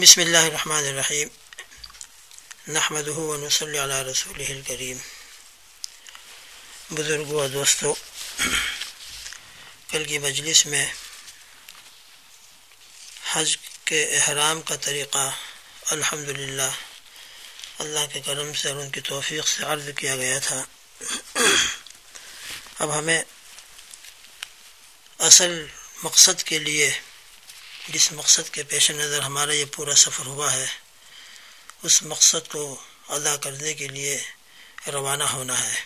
بسم اللہ الرحمن الرحیم۔ نحمد صلی علیہ رسول الکریم۔ بزرگوں و دوستوں، کل کی مجلس میں حج کے احرام کا طریقہ الحمد للہ اللہ کے کرم سے اور ان کی توفیق سے عرض کیا گیا تھا۔ اب ہمیں اصل مقصد کے لیے جس مقصد کے پیش نظر ہمارا یہ پورا سفر ہوا ہے، اس مقصد کو ادا کرنے کے لیے روانہ ہونا ہے۔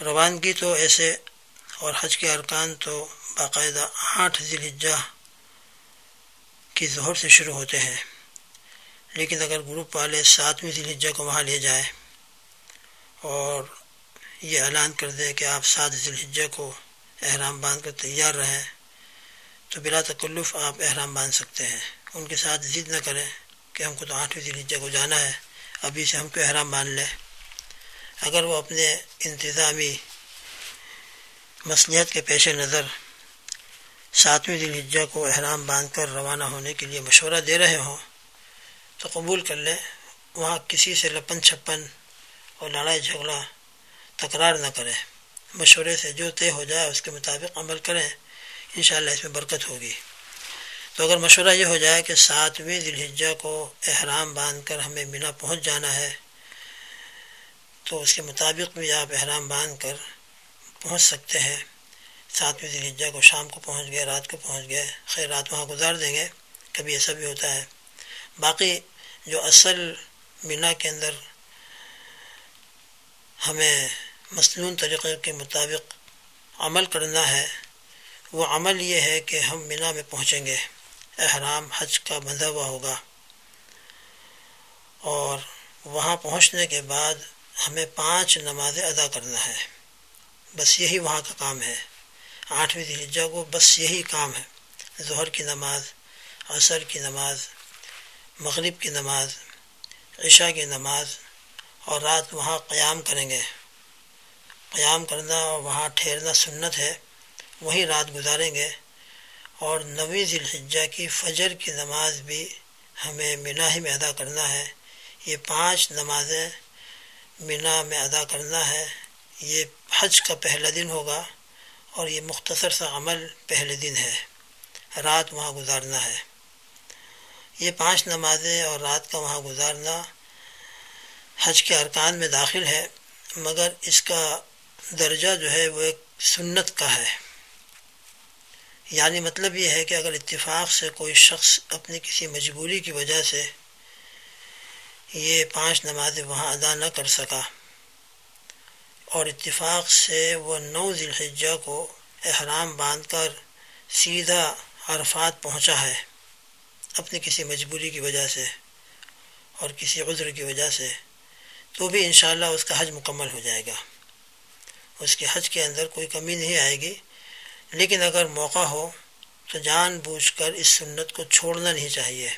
روانگی تو ایسے اور حج کے ارکان تو باقاعدہ آٹھ ذی الحجہ کی ظہر سے شروع ہوتے ہیں، لیکن اگر گروپ والے ساتویں ذی الحجہ کو وہاں لے جائیں اور یہ اعلان کر دیں کہ آپ سات ذی الحجہ کو احرام باندھ کر تیار رہیں تو بلا تکلف آپ احرام باندھ سکتے ہیں۔ ان کے ساتھ ضد نہ کریں کہ ہم کو تو آٹھویں ذیلجہ کو جانا ہے۔ ابھی سے ہم کو احرام باندھ لیں۔ اگر وہ اپنے انتظامی مصلیحت کے پیش نظر ساتویں ذیلجہ کو احرام باندھ کر روانہ ہونے کے لیے مشورہ دے رہے ہوں، تو قبول کر لیں۔ وہاں کسی سے لپن چھپن اور لڑائی جھگڑا تکرار نہ کریں۔ مشورے سے جو طے ہو جائے، اس کے مطابق عمل کریں۔ انشاءاللہ اس میں برکت ہوگی۔ تو اگر مشورہ یہ ہو جائے کہ ساتویں ذی کو احرام باندھ کر ہمیں بنا پہنچ جانا ہے، تو اس کے مطابق بھی آپ احرام باندھ کر پہنچ سکتے ہیں۔ ساتویں ذی کو شام کو پہنچ گئے، رات کو پہنچ گئے، خیر رات وہاں گزار دیں گے، کبھی ایسا بھی ہوتا ہے۔ باقی جو اصل بنا کے اندر ہمیں مصنون طریقے کے مطابق عمل کرنا ہے وہ عمل یہ ہے کہ ہم منا میں پہنچیں گے۔ احرام، حج کا بندھا ہوا ہوگا۔ اور وہاں پہنچنے کے بعد ہمیں پانچ نمازیں ادا کرنا ہے۔ بس یہی وہاں کا کام ہے۔ آٹھویں دلجا کو بس یہی کام ہے۔ ظہر کی نماز، عصر کی نماز، مغرب کی نماز، عشاء کی نماز اور رات وہاں قیام کریں گے۔ قیام کرنا اور وہاں ٹھہرنا سنت ہے۔ وہیں رات گزاریں گے۔ اور نویں ذی الحجہ کی فجر کی نماز بھی ہمیں منا ہی میں ادا کرنا ہے۔ یہ پانچ نمازیں منا میں ادا کرنا ہے۔ یہ حج کا پہلا دن ہوگا اور یہ مختصر سا عمل پہلے دن ہے۔ رات وہاں گزارنا ہے۔ یہ پانچ نمازیں اور رات کا وہاں گزارنا حج کے ارکان میں داخل ہے، مگر اس کا درجہ جو ہے وہ ایک سنت کا ہے۔ یعنی مطلب یہ ہے کہ اگر اتفاق سے کوئی شخص اپنی کسی مجبوری کی وجہ سے یہ پانچ نمازیں وہاں ادا نہ کر سکا اور اتفاق سے وہ نو ذی الحجہ کو احرام باندھ کر سیدھا عرفات پہنچا ہے اپنی کسی مجبوری کی وجہ سے اور کسی عذر کی وجہ سے، تو بھی انشاءاللہ اس کا حج مکمل ہو جائے گا۔ اس کے حج کے اندر کوئی کمی نہیں آئے گی۔ لیکن اگر موقع ہو تو جان بوجھ کر اس سنت کو چھوڑنا نہیں چاہیے۔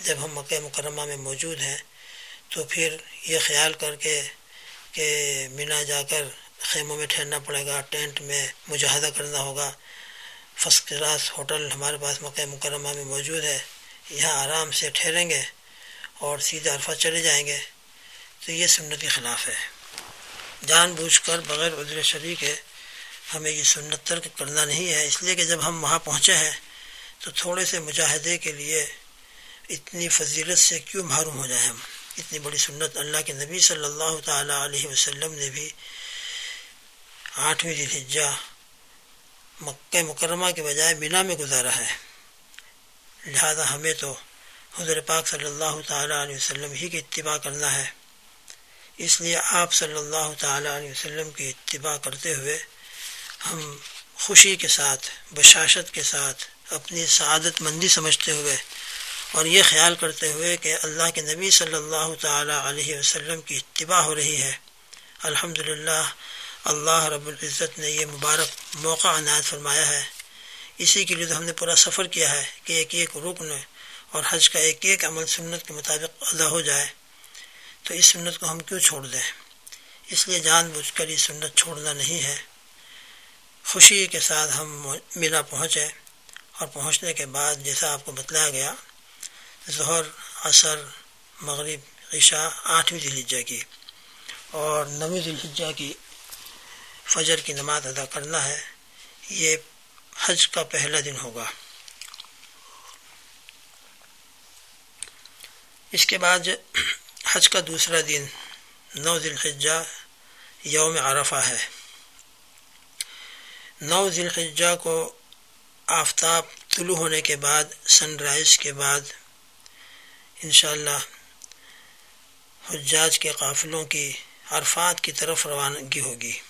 جب ہم مکہ مکرمہ میں موجود ہیں تو پھر یہ خیال کر کے کہ مینا جا کر خیموں میں ٹھہرنا پڑے گا، ٹینٹ میں مجاہدہ کرنا ہوگا۔ فسٹ کلاس ہوٹل ہمارے پاس مکہ مکرمہ میں موجود ہے، یہاں آرام سے ٹھہریں گے اور سیدھے عرفہ چلے جائیں گے۔ تو یہ سنت کے خلاف ہے۔ جان بوجھ کر بغیر عذر شریک ہے ہمیں یہ سنت ترک کرنا نہیں ہے، اس لیے کہ جب ہم وہاں پہنچے ہیں تو تھوڑے سے مجاہدے کے لیے اتنی فضیلت سے کیوں محروم ہو جائیں ہم؟ اتنی بڑی سنت اللہ کے نبی صلی اللہ تعالیٰ علیہ وسلم نے بھی آٹھویں دلحجہ مکہ مکرمہ کے بجائے بنا میں گزارا ہے۔ لہذا ہمیں تو حضر پاک صلی اللہ تعالیٰ علیہ وسلم ہی کی اتباع کرنا ہے۔ اس لیے آپ صلی اللہ تعالیٰ علیہ وسلم کی اتباع کرتے ہوئے ہم خوشی کے ساتھ، بشاشت کے ساتھ اپنی سعادت مندی سمجھتے ہوئے اور یہ خیال کرتے ہوئے کہ اللہ کے نبی صلی اللہ تعالیٰ علیہ وسلم کی اتباع ہو رہی ہے۔ الحمد اللہ رب العزت نے یہ مبارک موقع عنایت فرمایا ہے۔ اسی کے لیے تو ہم نے پورا سفر کیا ہے کہ ایک ایک رکن اور حج کا ایک ایک عمل سنت کے مطابق ادا ہو جائے۔ تو اس سنت کو ہم کیوں چھوڑ دیں؟ اس لیے جان بوجھ کر یہ سنت چھوڑنا نہیں ہے۔ خوشی کے ساتھ ہم ملا پہنچے اور پہنچنے کے بعد جیسا آپ کو بتلایا گیا، ظہر، عصر، مغرب، عشاء، آٹھویں ذیلجہ کی اور نویں ذیلجہ کی فجر کی نماز ادا کرنا ہے، یہ حج کا پہلا دن ہوگا۔ اس کے بعد حج کا دوسرا دن نو ذیلحجہ یوم عرفہ ہے۔ نو ذیلحجہ کو آفتاب طلوع ہونے کے بعد، سن رائز کے بعد انشاءاللہ حجاج کے قافلوں کی عرفات کی طرف روانگی ہوگی۔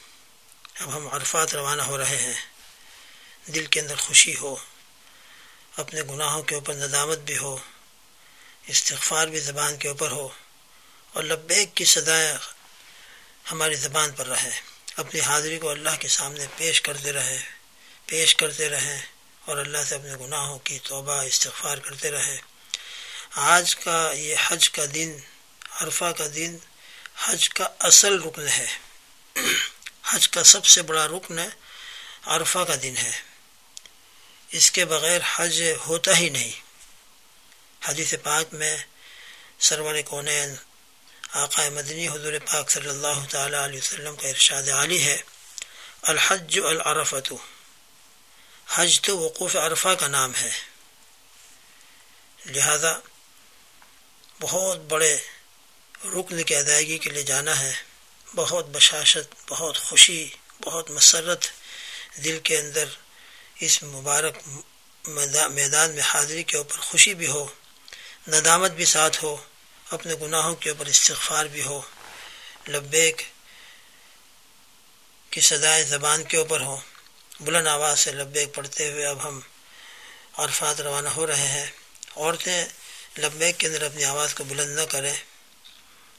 اب ہم عرفات روانہ ہو رہے ہیں۔ دل کے اندر خوشی ہو، اپنے گناہوں کے اوپر ندامت بھی ہو، استغفار بھی زبان کے اوپر ہو اور لبیک کی صدائیں ہماری زبان پر رہے اپنی حاضری کو اللہ کے سامنے پیش کرتے رہے، پیش کرتے رہیں اور اللہ سے اپنے گناہوں کی توبہ، استغفار کرتے رہے۔ آج کا یہ حج کا دن، عرفہ کا دن حج کا اصل رکن ہے۔ حج کا سب سے بڑا رکن عرفہ کا دن ہے۔ اس کے بغیر حج ہوتا ہی نہیں۔ حدیث پاک میں سرور کونین آقا مدنی حضور پاک صلی اللہ تعالیٰ علیہ وسلم کا ارشاد عالی ہے، الحج العرفت حج تو وقوف عرفہ کا نام ہے۔ لہذا بہت بڑے رکن کی ادائیگی کے لیے جانا ہے۔ بہت بشاشت، بہت خوشی، بہت مسرت دل کے اندر اس مبارک میدان میں حاضری کے اوپر خوشی بھی ہو، ندامت بھی ساتھ ہو۔ اپنے گناہوں کے اوپر استغفار بھی ہو، لبیک کی صدائے زبان کے اوپر ہو بلند آواز سے لبیک پڑھتے ہوئے اب ہم عرفات روانہ ہو رہے ہیں۔ عورتیں لبیک کے اندر اپنی آواز کو بلند نہ کریں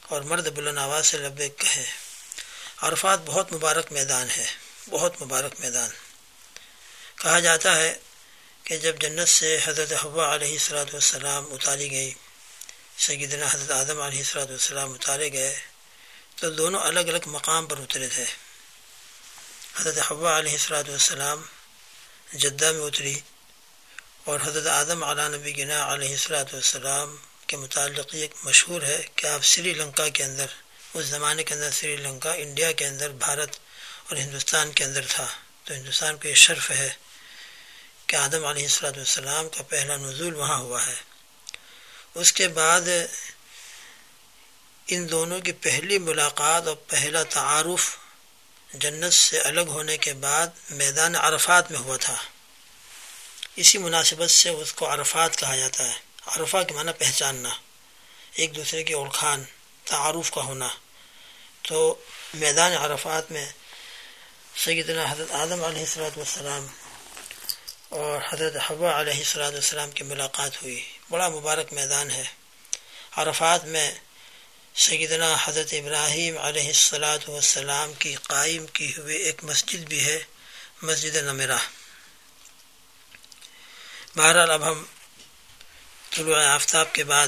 اور مرد بلند آواز سے لبیک کہیں عرفات بہت مبارک میدان ہے، بہت مبارک میدان۔ کہا جاتا ہے کہ جب جنت سے حضرت حبا علیہ السلاۃ والسلام اتاری گئی سیدنا حضرت آدم علیہ السلاۃ والسلام اتارے گئے تو دونوں الگ الگ مقام پر اترے تھے۔ حضرت حبا علیہ السلاۃ والسلام جدہ میں اتری اور حضرت آدم علیہ نبی گنا علیہ السلاۃ والسلام کے متعلق یہ مشہور ہے کہ آپ سری لنکا کے اندر، اس زمانے کے اندر سری لنکا، انڈیا کے اندر، بھارت اور ہندوستان کے اندر تھا۔ تو ہندوستان کو یہ شرف ہے کہ آدم علیہ السلاۃ والسلام کا پہلا نزول وہاں ہوا ہے۔ اس کے بعد ان دونوں کی پہلی ملاقات اور پہلا تعارف جنت سے الگ ہونے کے بعد میدان عرفات میں ہوا تھا۔ اسی مناسبت سے اس کو عرفات کہا جاتا ہے۔ عرفہ کے معنی پہچاننا، ایک دوسرے کے اڑخان تعارف کا ہونا۔ تو میدان عرفات میں سیدنا حضرت آدم علیہ السلاۃ والسلام اور حضرت حبا علیہ السلاۃ والسلام کی ملاقات ہوئی۔ بڑا مبارک میدان ہے۔ عرفات میں سیدنا حضرت ابراہیم علیہ السلاۃ والسلام کی قائم کی ہوئی ایک مسجد بھی ہے، مسجد نمرہ۔ بہرحال اب ہم طلوع آفتاب کے بعد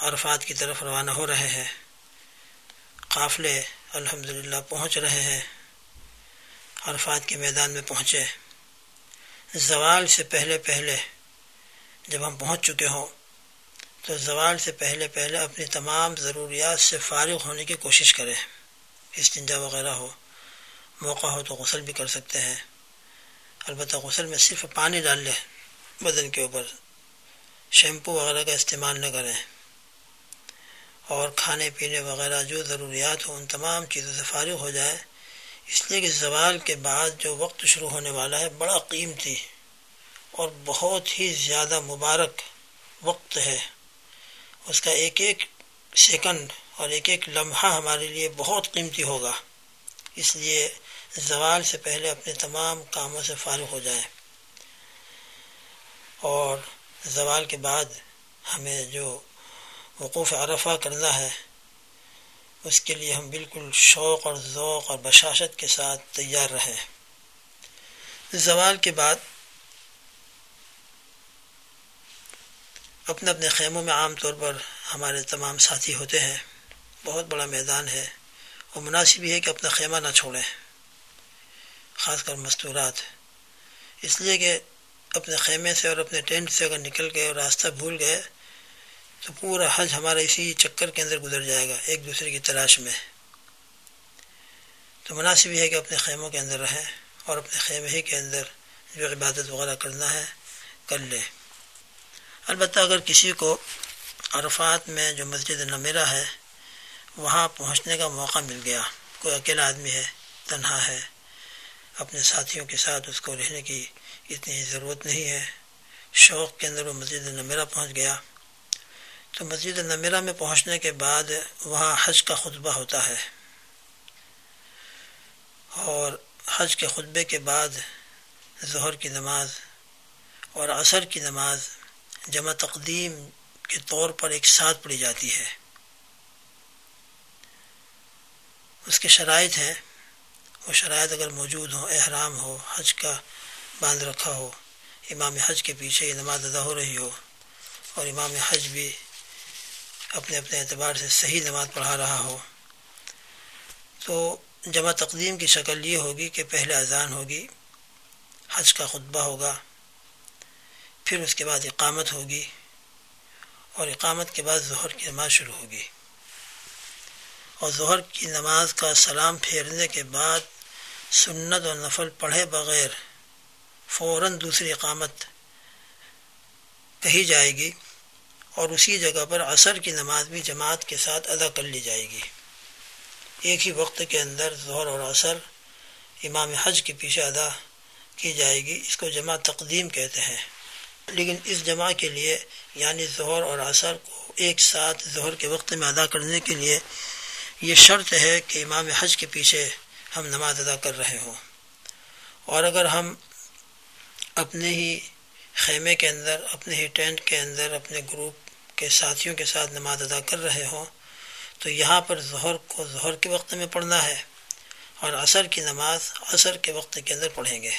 عرفات کی طرف روانہ ہو رہے ہیں۔ قافلے الحمدللہ پہنچ رہے ہیں، عرفات کے میدان میں پہنچے۔ زوال سے پہلے پہلے جب ہم پہنچ چکے ہوں تو زوال سے پہلے پہلے اپنی تمام ضروریات سے فارغ ہونے کی کوشش کریں۔ استنجا وغیرہ ہو، موقع ہو تو غسل بھی کر سکتے ہیں۔ البتہ غسل میں صرف پانی ڈال لیں، بدن کے اوپر۔ شیمپو وغیرہ کا استعمال نہ کریں۔ اور کھانے پینے وغیرہ جو ضروریات ہوں، ان تمام چیزوں سے فارغ ہو جائے اس لیے کہ زوال کے بعد جو وقت شروع ہونے والا ہے، بڑا قیمتی اور بہت ہی زیادہ مبارک وقت ہے۔ اس کا ایک ایک سیکنڈ اور ایک ایک لمحہ ہمارے لیے بہت قیمتی ہوگا۔ اس لیے زوال سے پہلے اپنے تمام کاموں سے فارغ ہو جائیں۔ اور زوال کے بعد ہمیں جو وقوف عرفہ کرنا ہے، اس کے لیے ہم بالکل شوق اور ذوق اور بشاشت کے ساتھ تیار رہیں۔ زوال کے بعد اپنے اپنے خیموں میں عام طور پر ہمارے تمام ساتھی ہوتے ہیں۔ بہت بڑا میدان ہے۔ اور مناسب یہ ہے کہ اپنا خیمہ نہ چھوڑیں۔ خاص کر مستورات۔ اس لیے کہ اپنے خیمے سے اور اپنے ٹینٹ سے اگر نکل گئے اور راستہ بھول گئے، تو پورا حج ہمارا اسی چکر کے اندر گزر جائے گا، ایک دوسرے کی تلاش میں۔ تو مناسب یہ ہے کہ اپنے خیموں کے اندر رہیں اور اپنے خیمے ہی کے اندر جو عبادت وغیرہ کرنا ہے، کر لیں۔ البتہ اگر کسی کو عرفات میں جو مسجد نمیرا ہے، وہاں پہنچنے کا موقع مل گیا، کوئی اکیلا آدمی ہے، تنہا ہے، اپنے ساتھیوں کے ساتھ اس کو رہنے کی اتنی ضرورت نہیں ہے، شوق کے اندر وہ مسجد نمیرا پہنچ گیا۔ تو مسجد نمیرا میں پہنچنے کے بعد وہاں حج کا خطبہ ہوتا ہے۔ اور حج کے خطبے کے بعد ظہر کی نماز اور عصر کی نماز جمع تقدیم کے طور پر ایک ساتھ پڑھی جاتی ہے۔ اس کے شرائط ہیں۔ وہ شرائط اگر موجود ہوں، احرام ہو، حج کا باندھ رکھا ہو، امام حج کے پیچھے یہ نماز ادا ہو رہی ہو، اور امام حج بھی اپنے اپنے اعتبار سے صحیح نماز پڑھا رہا ہو، تو جمع تقدیم کی شکل یہ ہوگی کہ پہلے اذان ہوگی، حج کا خطبہ ہوگا پھر اس کے بعد اقامت ہوگی اور اقامت کے بعد ظہر کی نماز شروع ہوگی اور ظہر کی نماز کا سلام پھیرنے کے بعد سنت اور نفل پڑھے بغیر فوراً دوسری اقامت کہی جائے گی اور اسی جگہ پر عصر کی نماز بھی جماعت کے ساتھ ادا کر لی جائے گی۔ ایک ہی وقت کے اندر ظہر اور عصر امام حج کے پیچھے ادا کی جائے گی، اس کو جمع تقدیم کہتے ہیں۔ لیکن اس جمع کے لیے یعنی ظہر اور عصر کو ایک ساتھ ظہر کے وقت میں ادا کرنے کے لیے یہ شرط ہے کہ امام حج کے پیچھے ہم نماز ادا کر رہے ہوں۔ اور اگر ہم اپنے ہی خیمے کے اندر، اپنے ہی ٹینٹ کے اندر، اپنے گروپ کے ساتھیوں کے ساتھ نماز ادا کر رہے ہوں، تو یہاں پر ظہر کو ظہر کے وقت میں پڑھنا ہے اور عصر کی نماز عصر کے وقت کے اندر پڑھیں گے۔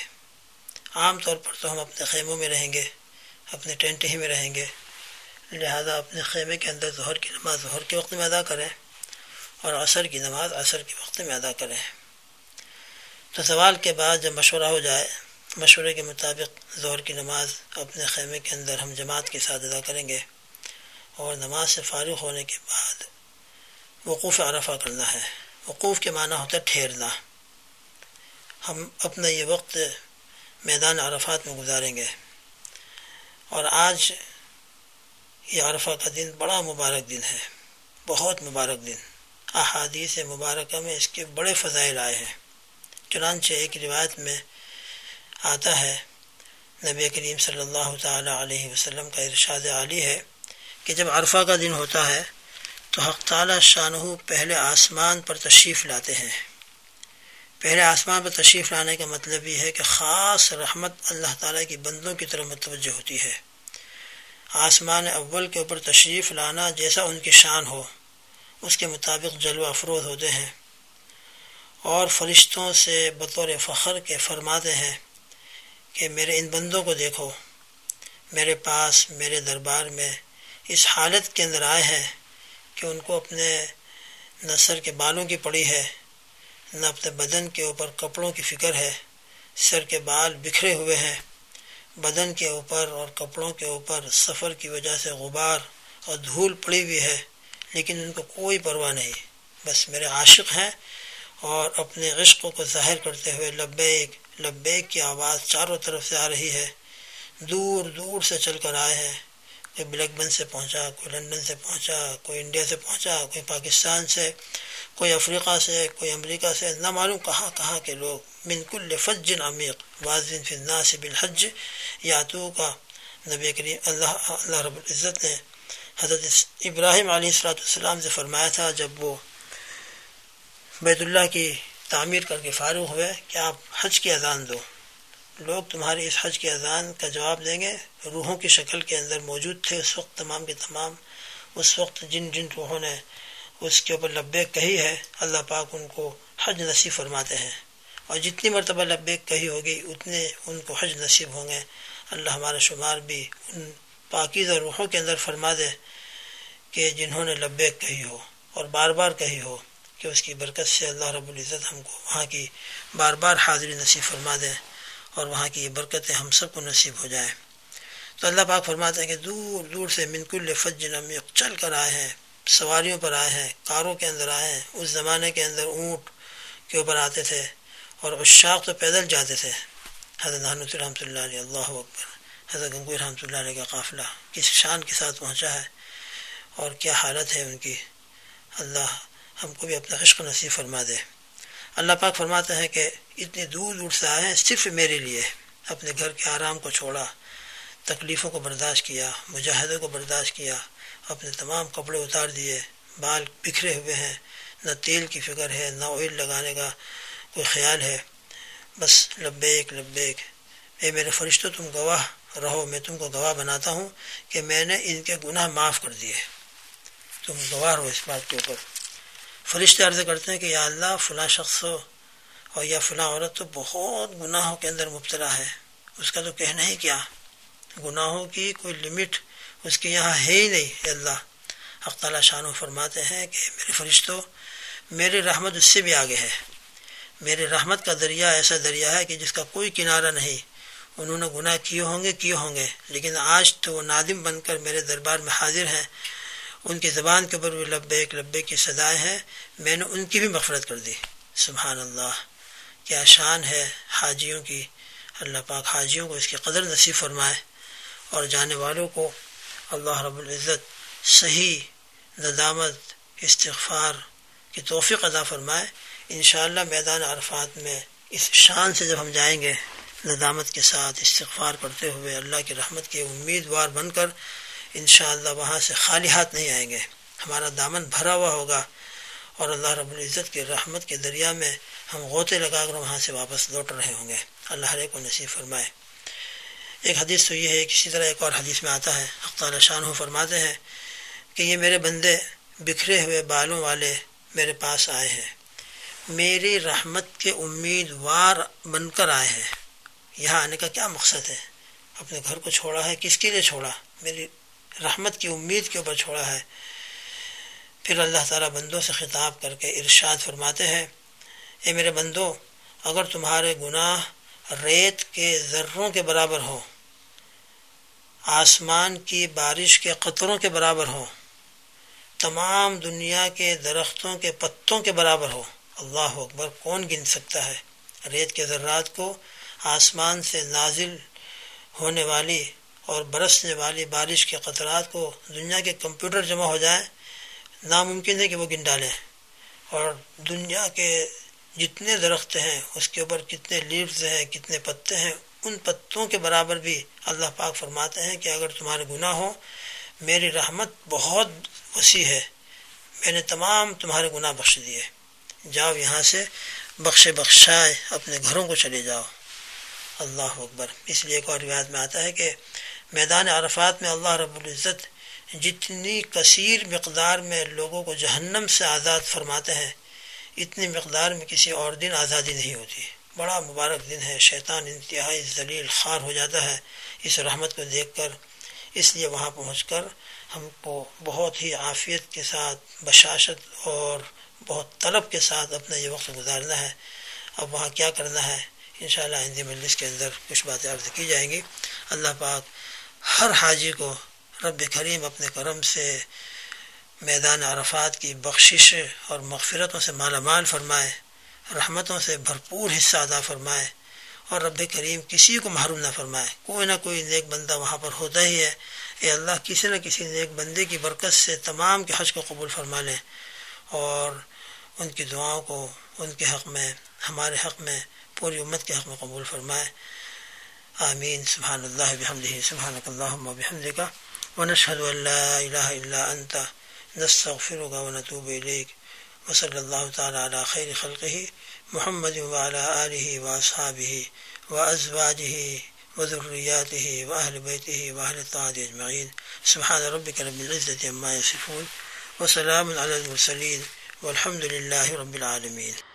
عام طور پر تو ہم اپنے خیموں میں رہیں گے۔ اپنے ٹینٹ ہی میں رہیں گے۔ لہذا اپنے خیمے کے اندر ظہر کی نماز، ظہر کے وقت میں ادا کریں اور عصر کی نماز عصر کے وقت میں ادا کریں۔ تو سوال کے بعد جب مشورہ ہو جائے، مشورے کے مطابق ظہر کی نماز اپنے خیمے کے اندر ہم جماعت کے ساتھ ادا کریں گے اور نماز سے فارغ ہونے کے بعد وقوف عرفہ کرنا ہے۔ وقوف کے معنی ہوتا ہے ٹھہرنا۔ ہم اپنا یہ وقت میدان عرفات میں گزاریں گے۔ اور آج یہ عرفہ کا دن بڑا مبارک دن ہے، بہت مبارک دن۔ احادیث مبارکہ میں اس کے بڑے فضائل آئے ہیں۔ چنانچہ ایک روایت میں آتا ہے، نبی کریم صلی اللہ تعالی علیہ وسلم کا ارشاد عالی ہے کہ جب عرفہ کا دن ہوتا ہے تو حق تعالی شاہ پہلے آسمان پر تشریف لاتے ہیں۔ پہلے آسمان پر تشریف لانے کا مطلب یہ ہے کہ خاص رحمت اللہ تعالیٰ کی بندوں کی طرف متوجہ ہوتی ہے۔ آسمان اول کے اوپر تشریف لانا جیسا ان کی شان ہو، اس کے مطابق جلوہ افروز ہوتے ہیں۔ اور فرشتوں سے بطور فخر کے فرماتے ہیں کہ میرے ان بندوں کو دیکھو، میرے پاس، میرے دربار میں اس حالت کے اندر آئے ہیں کہ ان کو اپنے نثر کے بالوں کی پڑی ہے۔ نہ اپنے بدن کے اوپر کپڑوں کی فکر ہے، سر کے بال بکھرے ہوئے ہیں۔ بدن کے اوپر اور کپڑوں کے اوپر سفر کی وجہ سے غبار اور دھول پڑی ہوئی ہے، لیکن ان کو کوئی پرواہ نہیں۔ بس میرے عاشق ہیں اور اپنے عشق کو ظاہر کرتے ہوئے لبیک لبیک کی آواز چاروں طرف سے آ رہی ہے۔ دور دور سے چل کر آئے ہیں۔ کوئی بلیک بن سے پہنچا، کوئی لندن سے پہنچا، کوئی انڈیا سے پہنچا، کوئی پاکستان سے۔ کوئی افریقہ سے، کوئی امریکہ سے، نہ معلوم کہاں کہاں کے لوگ۔ من کل فج عمیق واضح فی الناس بالحج، یاتو کا نبی کریم اللہ اللہ رب العزت نے حضرت ابراہیم علیہ السلاۃ السلام سے فرمایا تھا، جب وہ بیت اللہ کی تعمیر کر کے فارغ ہوئے، کہ آپ حج کی اذان دو۔ لوگ تمہاری اس حج کی اذان کا جواب دیں گے۔ روحوں کی شکل کے اندر موجود تھے، اس وقت تمام کے تمام، اس وقت جن جن روحوں نے اس کے اوپر لبیک کہی ہے، اللہ پاک ان کو حج نصیب فرماتے ہیں۔ اور جتنی مرتبہ لبیک کہی ہوگی، اتنے ان کو حج نصیب ہوں گے۔ اللہ ہمارا شمار بھی ان پاکیزہ روحوں کے اندر فرما دے کہ جنہوں نے لبیک کہی ہو اور بار بار کہی ہو کہ اس کی برکت سے اللہ رب العزت ہم کو وہاں کی بار بار حاضری نصیب فرما دیں اور وہاں کی یہ برکتیں ہم سب کو نصیب ہو جائیں۔ تو اللہ پاک فرماتے ہیں کہ دور دور سے منکل فجن عمیق چل کر آئے ہیں۔ سواریوں پر آئے ہیں، کاروں کے اندر آئے ہیں۔ اس زمانے کے اندر اونٹ کے اوپر آتے تھے اور اشاق تو پیدل جاتے تھے۔ حضرت حضرت رحمۃ اللہ علیہ، اللہ اکبر۔ حضرت گنگوئی رحمۃ اللہ علیہ کا قافلہ کس شان کے ساتھ پہنچا ہے اور کیا حالت ہے ان کی؟ اللہ ہم کو بھی اپنا عشق نصیب فرما دے۔ اللہ پاک فرماتا ہے کہ اتنی دور دور سے آئے ہیں، صرف میرے لیے۔ اپنے گھر کے آرام کو چھوڑا، تکلیفوں کو برداشت کیا، مجاہدوں کو برداشت کیا اپنے تمام کپڑے اتار دیے۔ بال بکھرے ہوئے ہیں۔ نہ تیل کی فکر ہے، نہ آئل لگانے کا کوئی خیال ہے۔ بس لبیک لبیک۔ اے میرے فرشتوں تم گواہ رہو۔ میں تم کو گواہ بناتا ہوں کہ میں نے ان کے گناہ معاف کر دیے۔ تم گواہ رہو اس بات کے اوپر۔ فرشتے عرض کرتے ہیں کہ یا اللہ، فلاں شخص ہو اور یا فلاں عورت تو بہت گناہوں کے اندر مبتلا ہے۔ اس کا تو کہنا ہی کیا؟ گناہوں کی کوئی لمٹ اس کے یہاں ہے ہی نہیں اللہ۔ حق تعالیٰ شان و فرماتے ہیں کہ میرے فرشتوں میری رحمت اس سے بھی آگے ہے۔ میرے رحمت کا دریا ایسا دریا ہے کہ جس کا کوئی کنارہ نہیں۔ انہوں نے گناہ کیے ہوں گے، کیے ہوں گے۔ لیکن آج تو وہ نادم بن کر میرے دربار میں حاضر ہیں۔ ان کی زبان کے اوپر بھی لبے لبے کی سدائے ہیں۔ میں نے ان کی بھی مغفرت کر دی۔ سبحان اللہ۔ کیا شان ہے حاجیوں کی۔ اللہ پاک حاجیوں کو اس کی قدر نصیب فرمائے۔ اور جانے والوں کو اللہ رب العزت صحیح ندامت، استغفار کی توفیق ادا فرمائے۔ انشاءاللہ میدان عرفات میں اس شان سے جب ہم جائیں گے ندامت کے ساتھ استغفار کرتے ہوئے اللہ کی رحمت کے امیدوار بن کر انشاءاللہ وہاں سے خالی ہاتھ نہیں آئیں گے۔ ہمارا دامن بھرا ہوا ہوگا اور اللہ رب العزت کی رحمت کے دریا میں ہم غوطے لگا کر وہاں سے واپس لوٹ رہے ہوں گے۔ اللہ ہر کو نصیب فرمائے۔ ایک حدیث تو یہ ہے کسی طرح ایک اور حدیث میں آتا ہے اختار شان ہو فرماتے ہیں کہ یہ میرے بندے بکھرے ہوئے بالوں والے میرے پاس آئے ہیں۔ میری رحمت کے امیدوار بن کر آئے ہیں۔ یہاں آنے کا کیا مقصد ہے؟ اپنے گھر کو چھوڑا ہے؟ کس کے لیے چھوڑا؟ میری رحمت کی امید کے اوپر چھوڑا ہے۔ پھر اللہ تعالیٰ بندوں سے خطاب کر کے ارشاد فرماتے ہیں، اے میرے بندوں اگر تمہارے گناہ ریت کے ذروں کے برابر ہو آسمان کی بارش کے قطروں کے برابر ہو۔ تمام دنیا کے درختوں کے پتوں کے برابر ہو۔ اللہ اکبر، کون گن سکتا ہے؟ ریت کے ذرات کو آسمان سے نازل ہونے والی اور برسنے والی بارش کے قطرات کو دنیا کے کمپیوٹر جمع ہو جائیں، ناممکن ہے کہ وہ گن ڈالیں۔ اور دنیا کے جتنے درخت ہیں، اس کے اوپر کتنے لیوز ہیں، کتنے پتے ہیں ان پتوں کے برابر بھی اللہ پاک فرماتے ہیں کہ اگر تمہارے گناہ ہو میری رحمت بہت وسیع ہے۔ میں نے تمام تمہارے گناہ بخش دیے۔ جاؤ یہاں سے بخش بخشائے اپنے گھروں کو چلے جاؤ۔ اللہ اکبر۔ اس لیے ایک اور روایت میں آتا ہے کہ میدان عرفات میں اللہ رب العزت جتنی کثیر مقدار میں لوگوں کو جہنم سے آزاد فرماتے ہیں، اتنی مقدار میں کسی اور دن آزادی نہیں ہوتی۔ بڑا مبارک دن ہے۔ شیطان انتہائی ذلیل خار ہو جاتا ہے۔ اس رحمت کو دیکھ کر اس لیے وہاں پہنچ کر ہم کو بہت ہی عافیت کے ساتھ، بشاشت اور بہت طلب کے ساتھ اپنا یہ وقت گزارنا ہے۔ اب وہاں کیا کرنا ہے؟ انشاءاللہ شاء اللہ مجلس کے اندر کچھ باتیں عرض کی جائیں گی۔ اللہ پاک ہر حاجی کو رب کریم اپنے کرم سے میدان عرفات کی بخشش اور مغفرتوں سے مالا مال فرمائے۔ رحمتوں سے بھرپور حصہ ادا فرمائے اور رب کریم کسی کو محروم نہ فرمائے۔ کوئی نہ کوئی نیک بندہ وہاں پر ہوتا ہی ہے۔ اے اللہ، کسی نہ کسی نیک بندے کی برکت سے تمام کے حج کو قبول فرما لیں اور ان کی دعاؤں کو ان کے حق میں، ہمارے حق میں، پوری امت کے حق میں قبول فرمائے۔ آمین۔ سبحان اللہ بحمدہ سبحانک اللہم و بحمدکا ونشہد ان لا الہ الا انتا نستغفرك ونتوب إليك وصلی اللہ تعالیٰ علی خیر خلقہ محمد وعلى آله وأصحابه وأزواجه وذرياته وأهل بيته وأهل الطاعة اجمعین. سبحان ربک رب العزت عما یصفون وسلام علی المرسلین والحمد للہ رب العالمین.